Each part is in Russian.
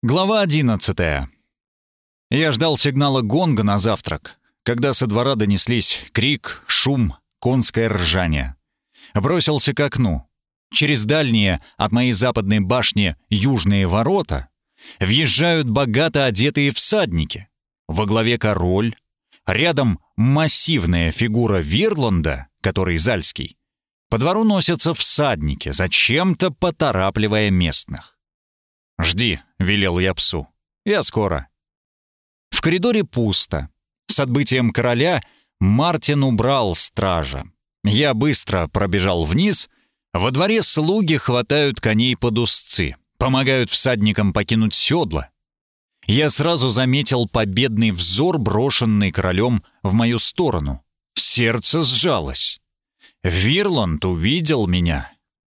Глава 11. Я ждал сигнала гонга на завтрак, когда со двора донеслись крик, шум, конское ржание. Бросился к окну. Через дальние от моей западной башни южные ворота въезжают богато одетые всадники. Во главе король, рядом массивная фигура Вирланда, который Зальский. По двору носятся всадники, зачем-то поторапливая местных. «Жди», — велел я псу. «Я скоро». В коридоре пусто. С отбытием короля Мартин убрал стража. Я быстро пробежал вниз. Во дворе слуги хватают коней под узцы, помогают всадникам покинуть седла. Я сразу заметил победный взор, брошенный королем в мою сторону. Сердце сжалось. Вирланд увидел меня.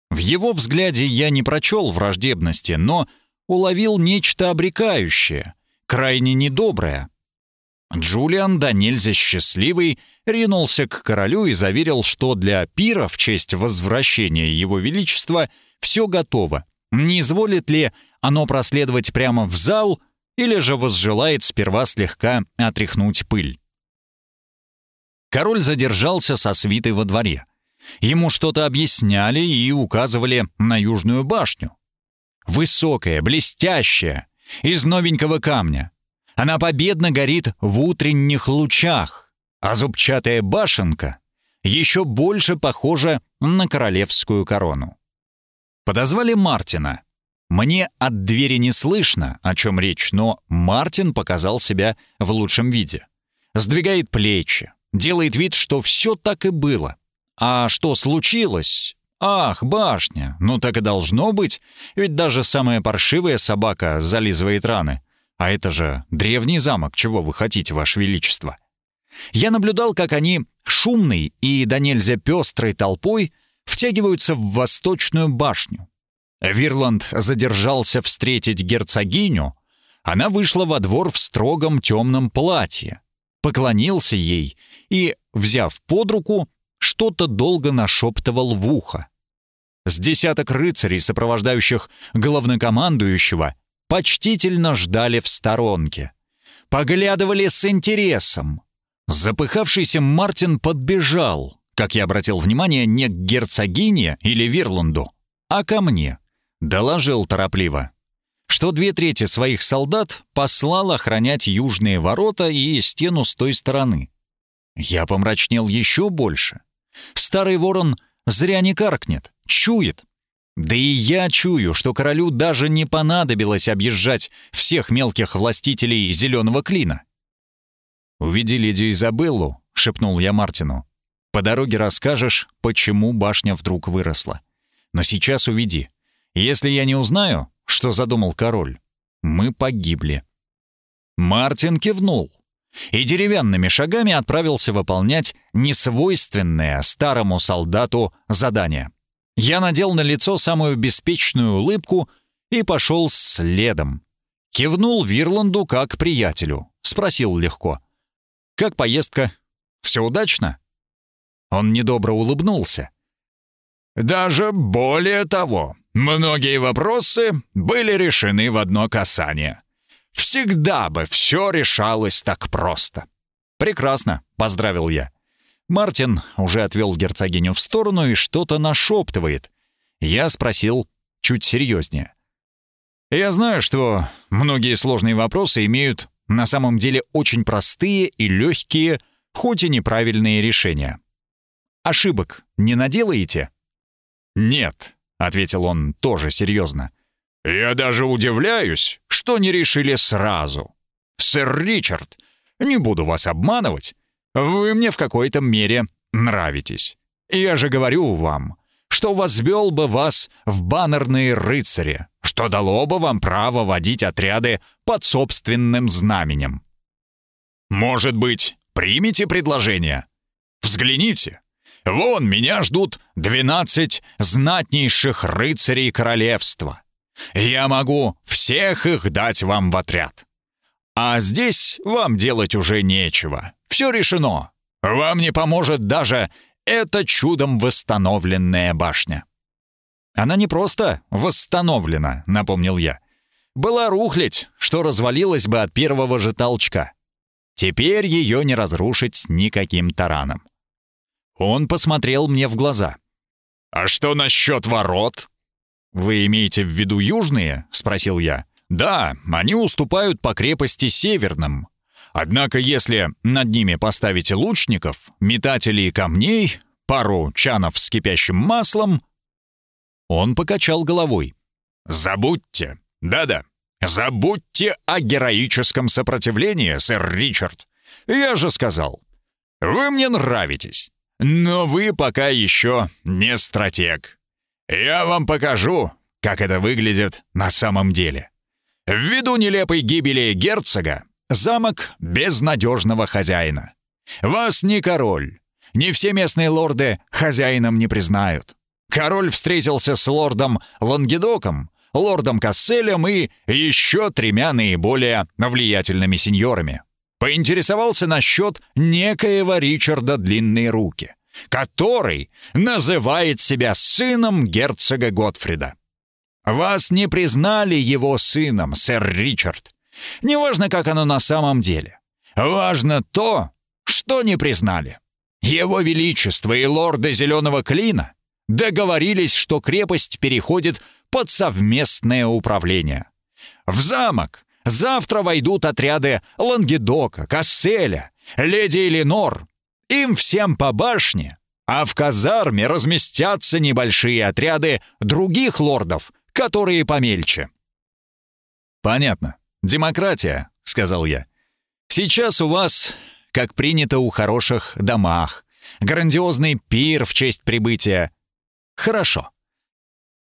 В его взгляде я не прочел враждебности, но уловил нечто обрекающее, крайне недоброе. Джулиан, да нельзя счастливый, ринулся к королю и заверил, что для пира в честь возвращения его величества все готово. Не изволит ли оно проследовать прямо в зал или же возжелает сперва слегка отряхнуть пыль. Король задержался со свитой во дворе. Ему что-то объясняли и указывали на южную башню. Высокая, блестящая, из новенького камня. Она победно горит в утренних лучах, а зубчатая башенка еще больше похожа на королевскую корону. Подозвали Мартина. Мне от двери не слышно, о чем речь, но Мартин показал себя в лучшем виде. Сдвигает плечи, делает вид, что все так и было. А что случилось, «Ах, башня! Ну так и должно быть, ведь даже самая паршивая собака зализывает раны. А это же древний замок, чего вы хотите, Ваше Величество?» Я наблюдал, как они шумной и до нельзя пестрой толпой втягиваются в восточную башню. Вирланд задержался встретить герцогиню. Она вышла во двор в строгом темном платье, поклонился ей и, взяв под руку, что-то долго нашептывал в ухо. С десяток рыцарей, сопровождающих главнокомандующего, почтительно ждали в сторонке. Поглядывали с интересом. Запыхавшийся Мартин подбежал, как я обратил внимание, не к герцогине или Вирланду, а ко мне. Доложил торопливо, что две трети своих солдат послал охранять южные ворота и стену с той стороны. Я помрачнел еще больше. Старый ворон зря не каркнет, чует. Да и я чую, что королю даже не понадобилось объезжать всех мелких властителей зеленого клина. «Уведи леди Изабеллу», — шепнул я Мартину. «По дороге расскажешь, почему башня вдруг выросла. Но сейчас уведи. Если я не узнаю, что задумал король, мы погибли». Мартин кивнул и деревянными шагами отправился выполнять несвойственное старому солдату задание. Я надел на лицо самую беспечную улыбку и пошел следом. Кивнул Вирланду как приятелю, спросил легко. «Как поездка? Все удачно?» Он недобро улыбнулся. «Даже более того, многие вопросы были решены в одно касание. Всегда бы все решалось так просто. «Прекрасно», — поздравил я. Мартин уже отвел герцогиню в сторону и что-то нашептывает. Я спросил чуть серьезнее. «Я знаю, что многие сложные вопросы имеют на самом деле очень простые и легкие, хоть и неправильные решения. Ошибок не наделаете?» «Нет», — ответил он тоже серьезно. «Я даже удивляюсь, что не решили сразу. Сэр Ричард, не буду вас обманывать, вы мне в какой-то мере нравитесь. Я же говорю вам, что возвел бы вас в баннерные рыцари, что дало бы вам право водить отряды под собственным знаменем. Может быть, примите предложение? Взгляните, вон меня ждут двенадцать знатнейших рыцарей королевства. Я могу всех их дать вам в отряд. А здесь вам делать уже нечего. Все решено. Вам не поможет даже эта чудом восстановленная башня. Она не просто восстановлена, напомнил я. была рухлядь, что развалилась бы от первого же толчка. Теперь ее не разрушить никаким тараном. Он посмотрел мне в глаза. «А что насчет ворот?» «Вы имеете в виду южные?» — спросил я. «Да, они уступают по крепости северным. Однако если над ними поставите лучников, метателей камней, пару чанов с кипящим маслом...» Он покачал головой. «Забудьте. Да-да, забудьте о героическом сопротивлении, сэр Ричард. Я же сказал, вы мне нравитесь, но вы пока еще не стратег. Я вам покажу, как это выглядит на самом деле. Ввиду нелепой гибели герцога, замок без надежного хозяина. Вас ни король, ни все местные лорды хозяином не признают. Король встретился с лордом Лангедоком, лордом Касселем и еще тремя наиболее влиятельными сеньорами. Поинтересовался насчет некоего Ричарда Длинные Руки, который называет себя сыном герцога Готфрида. Вас не признали его сыном, сэр Ричард. Неважно, как оно на самом деле. Важно то, что не признали. Его Величество и лорды Зеленого Клина договорились, что крепость переходит под совместное управление. В замок завтра войдут отряды Лангедока, Касселя, леди Эленор. Им всем по башне, а в казарме разместятся небольшие отряды других лордов, которые помельче. «Понятно. Демократия», — сказал я. «Сейчас у вас, как принято у хороших домах, грандиозный пир в честь прибытия. Хорошо.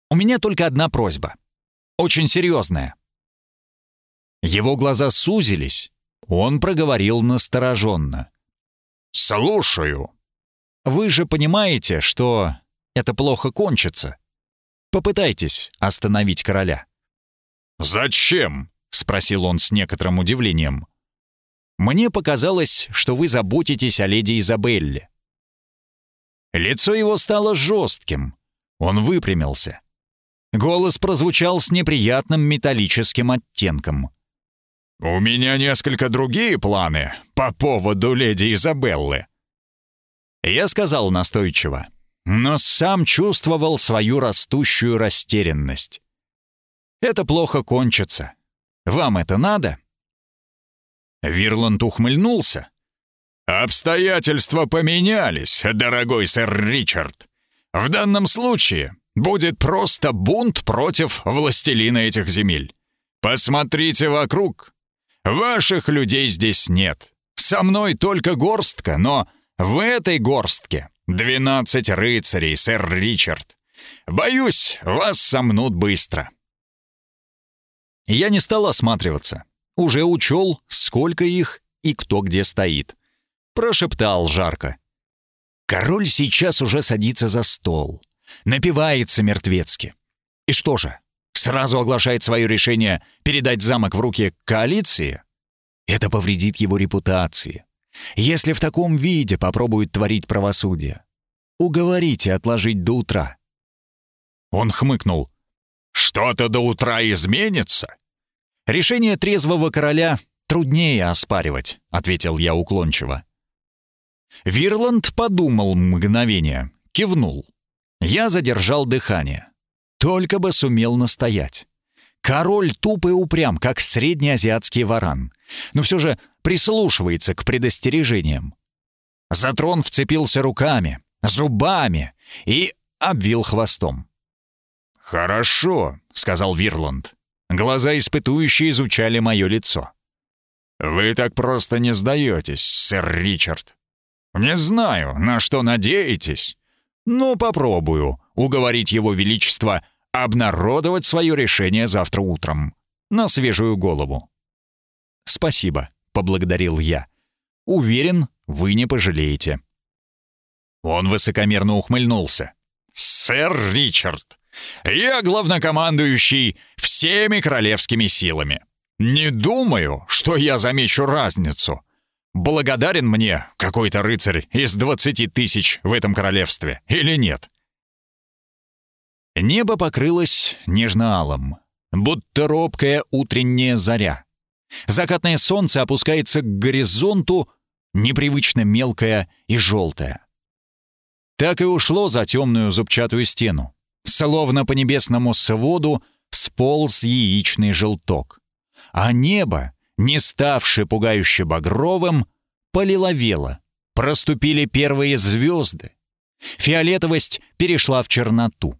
У меня только одна просьба. Очень серьезная. Его глаза сузились. Он проговорил настороженно. «Слушаю». «Вы же понимаете, что это плохо кончится. Попытайтесь остановить короля». «Зачем?» — спросил он с некоторым удивлением. «Мне показалось, что вы заботитесь о леди Изабелле». Лицо его стало жестким. Он выпрямился. Голос прозвучал с неприятным металлическим оттенком. «У меня несколько другие планы по поводу леди Изабеллы». Я сказал настойчиво, но сам чувствовал свою растущую растерянность. «Это плохо кончится. Вам это надо?» Вирланд ухмыльнулся. «Обстоятельства поменялись, дорогой сэр Ричард. В данном случае будет просто бунт против властелина этих земель. Посмотрите вокруг. Ваших людей здесь нет. Со мной только горстка, но в этой горстке 12 рыцарей, сэр Ричард. Боюсь, вас сомнут быстро. Я не стал осматриваться. Уже учел, сколько их и кто где стоит. Прошептал жарко. Король сейчас уже садится за стол напивается мертвецки. И что же, сразу оглашает свое решение передать замок в руки коалиции? Это повредит его репутации. Если в таком виде попробует творить правосудие, уговорите отложить до утра. Он хмыкнул. «Что-то до утра изменится?» «Решение трезвого короля труднее оспаривать», — ответил я уклончиво. Вирланд подумал мгновение, кивнул. Я задержал дыхание. Только бы сумел настоять. Король туп и упрям, как среднеазиатский варан, но все же прислушивается к предостережениям. За трон вцепился руками, зубами и обвил хвостом. «Хорошо», — сказал Вирланд. Глаза испытующие изучали мое лицо. «Вы так просто не сдаетесь, сэр Ричард. Не знаю, на что надеетесь, но попробую уговорить его величество обнародовать свое решение завтра утром. На свежую голову. «Спасибо», — поблагодарил я. «Уверен, вы не пожалеете». Он высокомерно ухмыльнулся. «Сэр Ричард, я главнокомандующий всеми королевскими силами. Не думаю, что я замечу разницу благодарен мне какой-то рыцарь из двадцати тысяч в этом королевстве или нет? Небо покрылось нежно-алым. будто робкая утренняя заря. Закатное солнце опускается к горизонту, непривычно мелкое и желтое. Так и ушло за темную зубчатую стену. Словно по небесному своду сполз яичный желток. А небо, не ставшее пугающе багровым, полиловело. Проступили первые звезды. Фиолетовость перешла в черноту.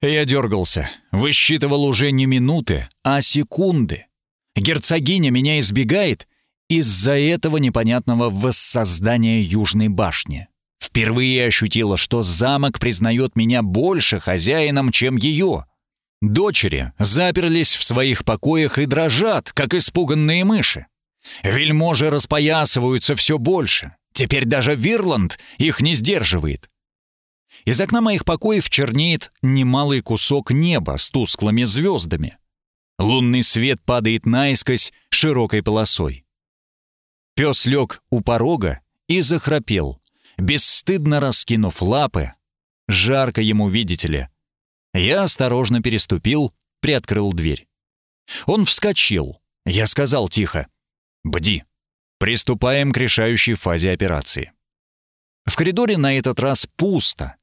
Я дергался, высчитывал уже не минуты, а секунды. Герцогиня меня избегает из-за этого непонятного воссоздания Южной башни. Впервые ощутила, что замок признает меня больше хозяином, чем ее. Дочери заперлись в своих покоях и дрожат, как испуганные мыши. Вельможи распоясываются все больше. Теперь даже Вирланд их не сдерживает. Из окна моих покоев чернеет немалый кусок неба с тусклыми звездами. Лунный свет падает наискось широкой полосой. Пес лег у порога и захрапел, бесстыдно раскинув лапы. Жарко ему, видите ли. Я осторожно переступил, приоткрыл дверь. Он вскочил. Я сказал тихо. «Бди, приступаем к решающей фазе операции». В коридоре на этот раз пусто.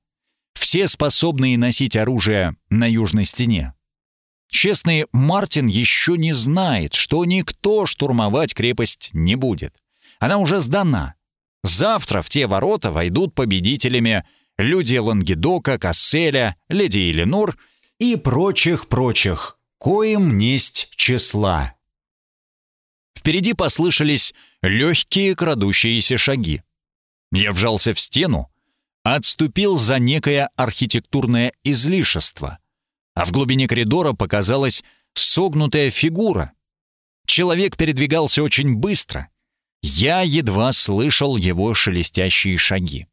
Все способные носить оружие на южной стене. Честный Мартин еще не знает, что никто штурмовать крепость не будет. Она уже сдана. Завтра в те ворота войдут победителями люди Лангедока, Касселя, леди Эленор и прочих-прочих, коим несть числа. Впереди послышались легкие крадущиеся шаги. Я вжался в стену, отступил за некое архитектурное излишество, а в глубине коридора показалась согнутая фигура. Человек передвигался очень быстро. Я едва слышал его шелестящие шаги.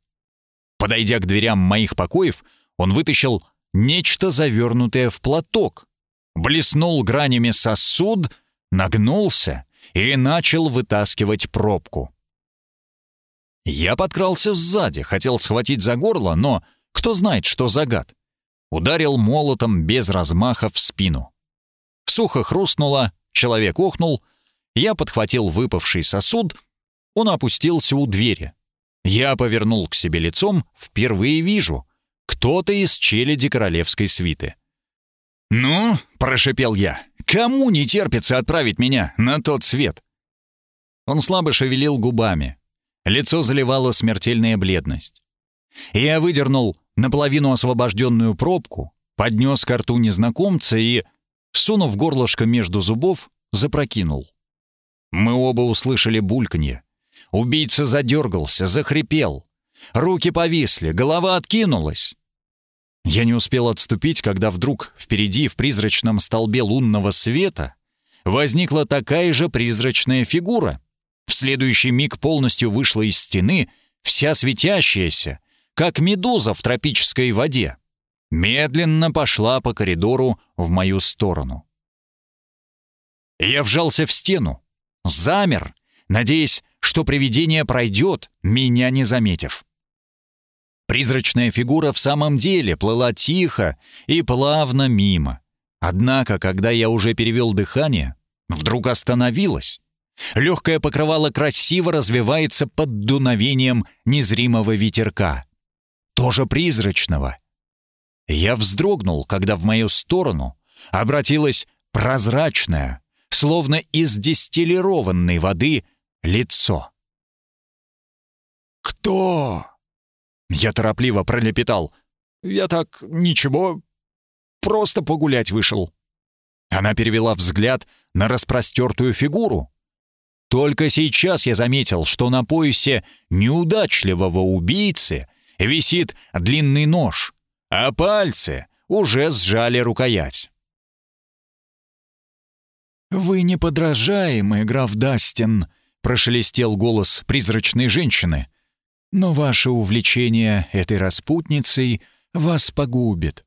Подойдя к дверям моих покоев, он вытащил нечто завернутое в платок, блеснул гранями сосуд, нагнулся и начал вытаскивать пробку. Я подкрался сзади, хотел схватить за горло, но кто знает, что за гад. Ударил молотом без размаха в спину. Сухо хрустнуло, человек охнул, я подхватил выпавший сосуд, он опустился у двери. Я повернул к себе лицом, впервые вижу, кто-то из челяди королевской свиты. «Ну», — прошипел я, — «кому не терпится отправить меня на тот свет?» Он слабо шевелил губами, Лицо заливала смертельная бледность. Я выдернул наполовину освобожденную пробку, поднес к рту незнакомца и, сунув горлышко между зубов, запрокинул. Мы оба услышали бульканье. Убийца задергался, захрипел. Руки повисли, голова откинулась. Я не успел отступить, когда вдруг впереди в призрачном столбе лунного света возникла такая же призрачная фигура — в следующий миг полностью вышла из стены, вся светящаяся, как медуза в тропической воде. Медленно пошла по коридору в мою сторону. Я вжался в стену, замер, надеясь, что привидение пройдет, меня не заметив. Призрачная фигура в самом деле плыла тихо и плавно мимо. Однако, когда я уже перевел дыхание, вдруг остановилась. Легкое покрывало красиво развивается под дуновением незримого ветерка. Тоже призрачного. Я вздрогнул, когда в мою сторону обратилось прозрачное, словно из дистиллированной воды, лицо. «Кто?» Я торопливо пролепетал. «Я так, ничего, просто погулять вышел». Она перевела взгляд на распростертую фигуру, только сейчас я заметил, что на поясе неудачливого убийцы висит длинный нож, а пальцы уже сжали рукоять. «Вы неподражаемый, граф Дастин», — прошелестел голос призрачной женщины. «Но ваше увлечение этой распутницей вас погубит».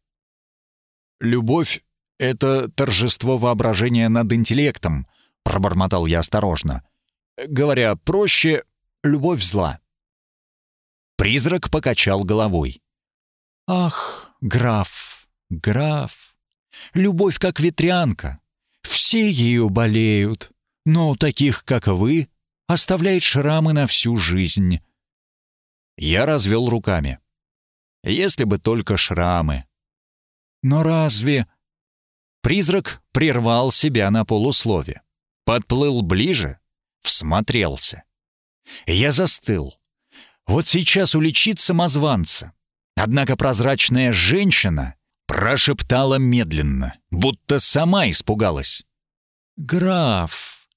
«Любовь — это торжество воображения над интеллектом», — пробормотал я осторожно. Говоря проще, любовь зла. Призрак покачал головой. «Ах, граф, граф, Любовь как ветрянка. Все ею болеют, но у таких, как вы, оставляет шрамы на всю жизнь». Я развел руками. Если бы только шрамы. «Но разве...» Призрак прервал себя на полуслове. Подплыл ближе, всмотрелся. Я застыл. Вот сейчас уличит самозванца. Однако прозрачная женщина прошептала медленно, будто сама испугалась. «Граф,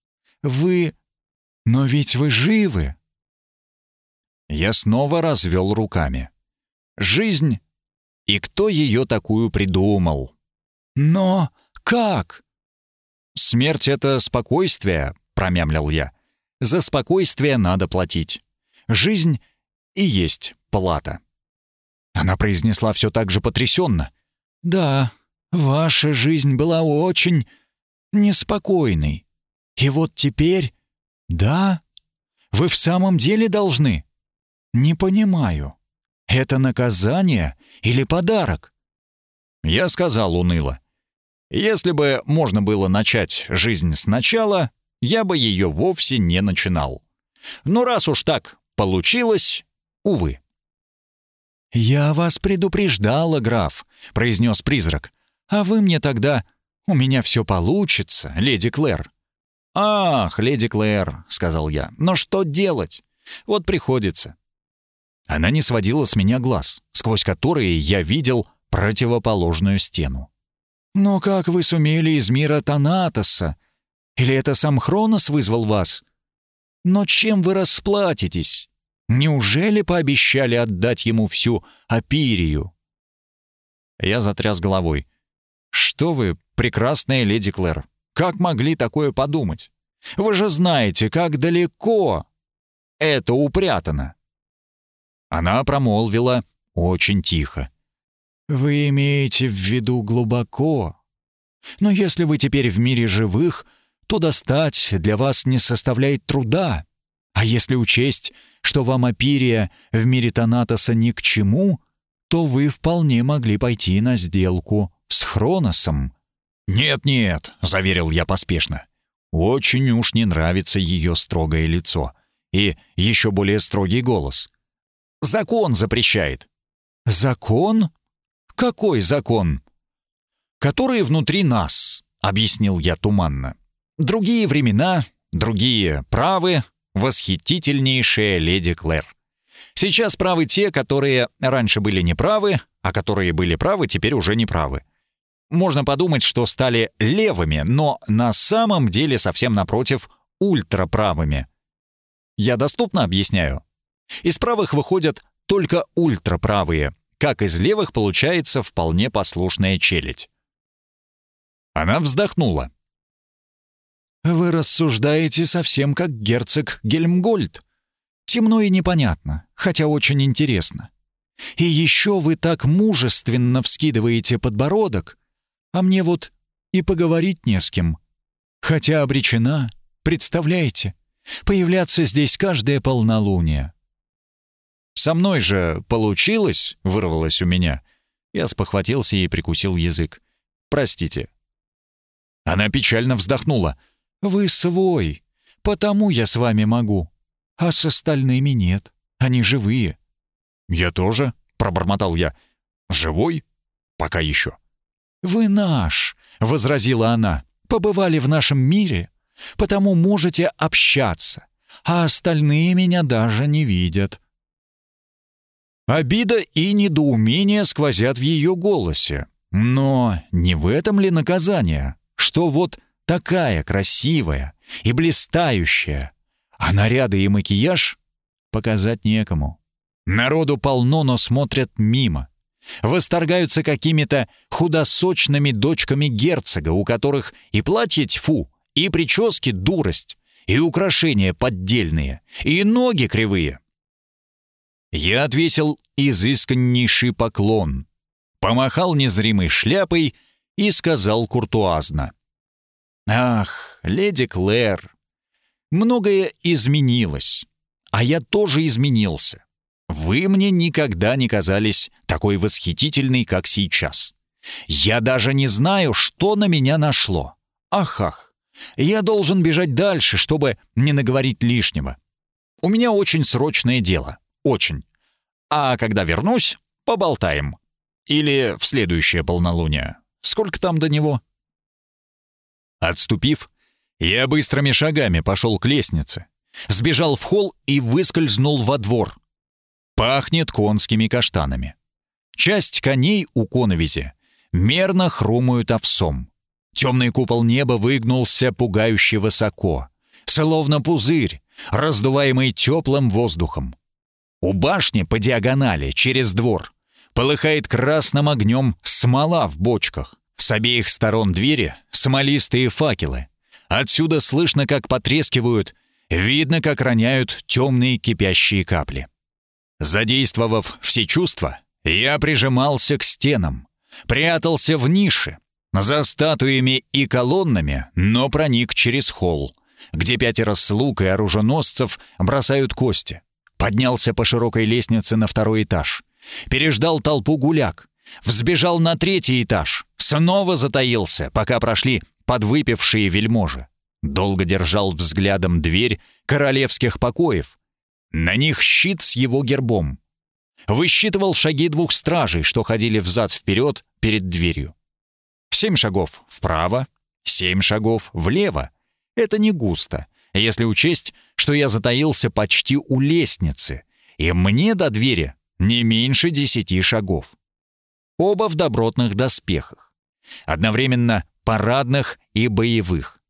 вы... Но ведь вы живы!» Я снова развел руками. «Жизнь? И кто ее такую придумал?» «Но как?» «Смерть — это спокойствие», — промямлил я. «За спокойствие надо платить. Жизнь и есть плата». Она произнесла все так же потрясенно. «Да, ваша жизнь была очень неспокойной. И вот теперь... Да, вы в самом деле должны. Не понимаю, это наказание или подарок?» Я сказал уныло. «Если бы можно было начать жизнь сначала, я бы ее вовсе не начинал. Но раз уж так получилось, увы». «Я вас предупреждала, граф», — произнес призрак. «А вы мне тогда... У меня все получится, леди Клэр». «Ах, леди Клэр», — сказал я, — «но что делать? Вот приходится». Она не сводила с меня глаз, сквозь которые я видел противоположную стену. «Но как вы сумели из мира Танатоса? Или это сам Хронос вызвал вас? Но чем вы расплатитесь? Неужели пообещали отдать ему всю Апирию?» Я затряс головой. «Что вы, прекрасная леди Клэр, как могли такое подумать? Вы же знаете, как далеко это упрятано!» Она промолвила очень тихо. «Вы имеете в виду глубоко. Но если вы теперь в мире живых, то достать для вас не составляет труда. А если учесть, что вам Апирия в мире Танатоса ни к чему, то вы вполне могли пойти на сделку с Хроносом». «Нет-нет», — заверил я поспешно. Очень уж не нравится ее строгое лицо и еще более строгий голос. «Закон запрещает». «Закон? Какой закон?» «Который внутри нас», — объяснил я туманно. «Другие времена, другие правы, восхитительнейшая леди Клэр. Сейчас правы те, которые раньше были неправы, а которые были правы, теперь уже неправы. Можно подумать, что стали левыми, но на самом деле совсем напротив ультраправыми. Я доступно объясняю. Из правых выходят только ультраправые, как из левых получается вполне послушная челядь. Она вздохнула. «Вы рассуждаете совсем как герцог Гельмгольд. Темно и непонятно, хотя очень интересно. И еще вы так мужественно вскидываете подбородок, а мне вот и поговорить не с кем. Хотя обречена, представляете, появляться здесь каждое полнолуние». «Со мной же получилось?» — вырвалось у меня. Я спохватился и прикусил язык. «Простите». Она печально вздохнула. Вы свой, потому я с вами могу. А с остальными нет. Они живые». «Я тоже», — пробормотал я. «Живой? Пока еще». «Вы наш», — возразила она. «Побывали в нашем мире, потому можете общаться, а остальные меня даже не видят». Обида и недоумение сквозят в ее голосе. Но не в этом ли наказание, что вот такая красивая и блистающая, а наряды и макияж показать некому. Народу полно, но смотрят мимо. Восторгаются какими-то худосочными дочками герцога, у которых и платье тьфу, и прически дурость, и украшения поддельные, и ноги кривые. Я отвесил изысканнейший поклон, помахал незримой шляпой и сказал куртуазно. Ах, леди Клэр, многое изменилось, а я тоже изменился. Вы мне никогда не казались такой восхитительной, как сейчас. Я даже не знаю, что на меня нашло. Ах-ах. Я должен бежать дальше, чтобы не наговорить лишнего. У меня очень срочное дело. Очень. А когда вернусь, поболтаем. Или в следующее полнолуние. Сколько там до него? Отступив, я быстрыми шагами пошел к лестнице, сбежал в холл и выскользнул во двор. Пахнет конскими каштанами. Часть коней у коновизи мерно хрумают овсом. Темный купол неба выгнулся пугающе высоко, словно пузырь, раздуваемый теплым воздухом. У башни по диагонали, через двор, полыхает красным огнем смола в бочках. С обеих сторон двери смолистые факелы. Отсюда слышно, как потрескивают, видно, как роняют темные кипящие капли. Задействовав все чувства, я прижимался к стенам, прятался в нише, за статуями и колоннами, но проник через холл, где пятеро слуг и оруженосцев бросают кости. Поднялся по широкой лестнице на второй этаж. Переждал толпу гуляк. Взбежал на третий этаж. Снова затаился, пока прошли подвыпившие вельможи. Долго держал взглядом дверь королевских покоев. На них щит с его гербом. Высчитывал шаги двух стражей, что ходили взад-вперед перед дверью. Семь шагов вправо, семь шагов влево. Это не густо, если учесть, что я затаился почти у лестницы, и мне до двери не меньше десяти шагов. Оба в добротных доспехах. Одновременно парадных и боевых.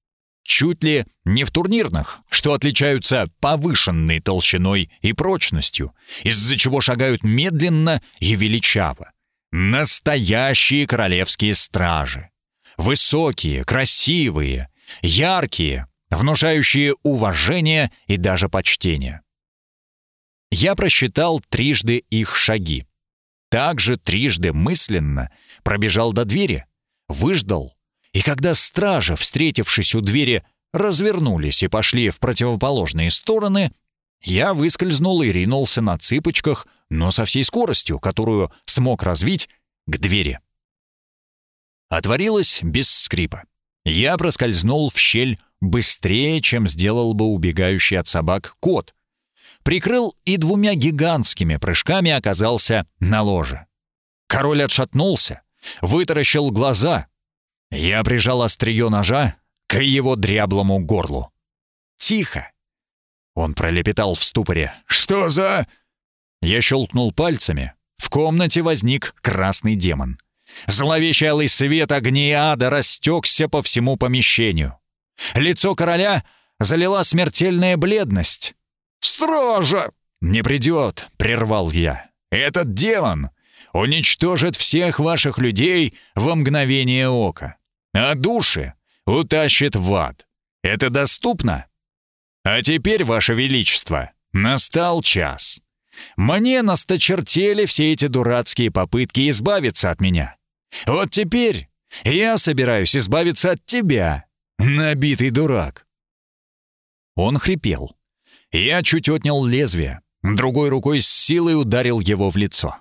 Чуть ли не в турнирных, что отличаются повышенной толщиной и прочностью, из-за чего шагают медленно и величаво. Настоящие королевские стражи. Высокие, красивые, яркие, внушающие уважение и даже почтение. Я просчитал трижды их шаги. Также трижды мысленно пробежал до двери, выждал, и когда стражи, встретившись у двери, развернулись и пошли в противоположные стороны, я выскользнул и ринулся на цыпочках, но со всей скоростью, которую смог развить, к двери. Отворилась без скрипа. Я проскользнул в щель быстрее, чем сделал бы убегающий от собак кот. Прикрыл и двумя гигантскими прыжками оказался на ложе. Король отшатнулся, вытаращил глаза. Я прижал острие ножа к его дряблому горлу. «Тихо!» Он пролепетал в ступоре. «Что за...» Я щелкнул пальцами. В комнате возник красный демон. Зловещий алый свет огней ада растекся по всему помещению. Лицо короля залила смертельная бледность. «Строже!» «Не придет!» — прервал я. «Этот демон уничтожит всех ваших людей во мгновение ока, а души утащит в ад. Это доступно? А теперь, ваше величество, настал час. Мне насточертели все эти дурацкие попытки избавиться от меня. Вот теперь я собираюсь избавиться от тебя, набитый дурак». Он хрипел. Я чуть отнял лезвие, другой рукой с силой ударил его в лицо.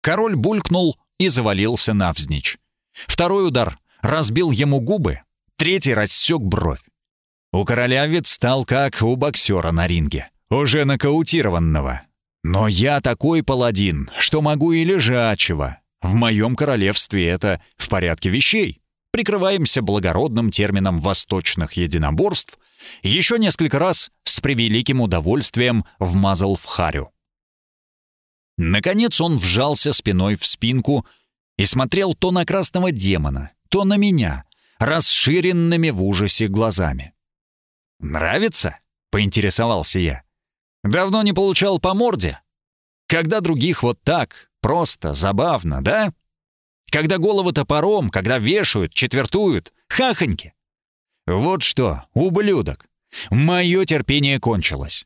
Король булькнул и завалился навзничь. Второй удар разбил ему губы, третий рассек бровь. У короля вид стал как у боксера на ринге, уже нокаутированного. Но я такой паладин, что могу и лежачего, в моем королевстве это в порядке вещей. Прикрываемся благородным термином восточных единоборств. Еще несколько раз с превеликим удовольствием вмазал в харю. Наконец он вжался спиной в спинку и смотрел то на красного демона, то на меня, расширенными в ужасе глазами. «Нравится?» — поинтересовался я. «Давно не получал по морде. Когда других вот так, Просто, забавно, да? Когда головы топором, когда вешают, четвертуют, хахоньки. Вот что, ублюдок, мое терпение кончилось.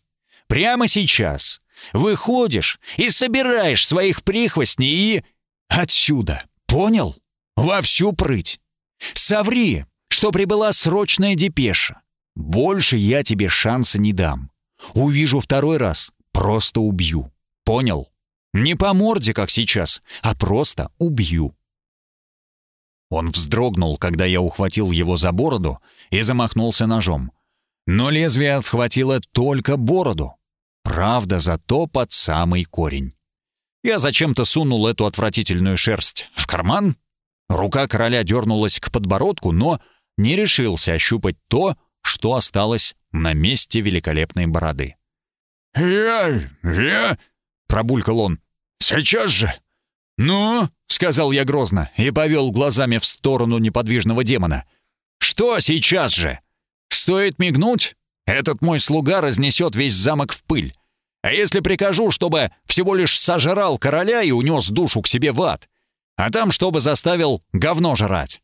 Прямо сейчас выходишь и собираешь своих прихвостней и... Отсюда, понял? Во всю прыть. Соври, что прибыла срочная депеша. Больше я тебе шанса не дам. Увижу второй раз, просто убью. Понял? Не по морде, как сейчас, а просто убью. Он вздрогнул, когда я ухватил его за бороду и замахнулся ножом. Но лезвие отхватило только бороду. Правда, зато под самый корень. Я зачем-то сунул эту отвратительную шерсть в карман. Рука короля дернулась к подбородку, но не решился ощупать то, что осталось на месте великолепной бороды. «Я... я...» — пробулькал он. «Сейчас же!» «Ну?» — сказал я грозно и повел глазами в сторону неподвижного демона. «Что сейчас же? Стоит мигнуть? Этот мой слуга разнесет весь замок в пыль. А если прикажу, чтобы всего лишь сожрал короля и унес душу к себе в ад? А там, чтобы заставил говно жрать?»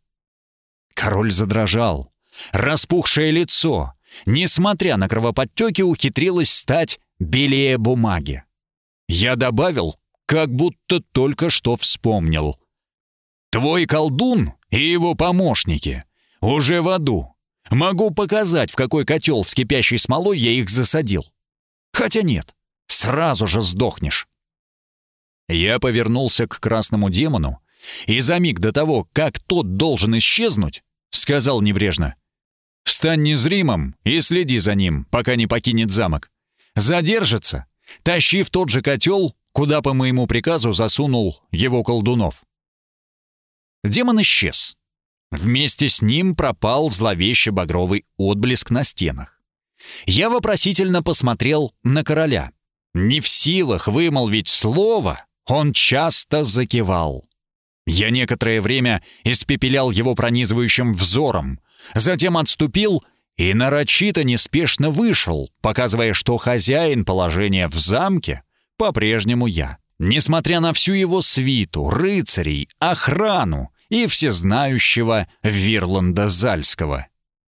Король задрожал. Распухшее лицо, несмотря на кровоподтеки, ухитрилось стать белее бумаги. Я добавил, как будто только что вспомнил. «Твой колдун и его помощники уже в аду. Могу показать, в какой котел с кипящей смолой я их засадил. Хотя нет, сразу же сдохнешь». Я повернулся к красному демону и за миг до того, как тот должен исчезнуть, сказал небрежно. «Стань незримым и следи за ним, пока не покинет замок. Задержится, тащи в тот же котел, куда по моему приказу засунул его колдунов». Демон исчез. Вместе с ним пропал зловеще багровый отблеск на стенах. Я вопросительно посмотрел на короля. Не в силах вымолвить слово, он часто закивал. Я некоторое время испепелял его пронизывающим взором, затем отступил и нарочито неспешно вышел, показывая, что хозяин положения в замке по-прежнему я. Несмотря на всю его свиту, рыцарей, охрану и всезнающего Вирланда Зальского.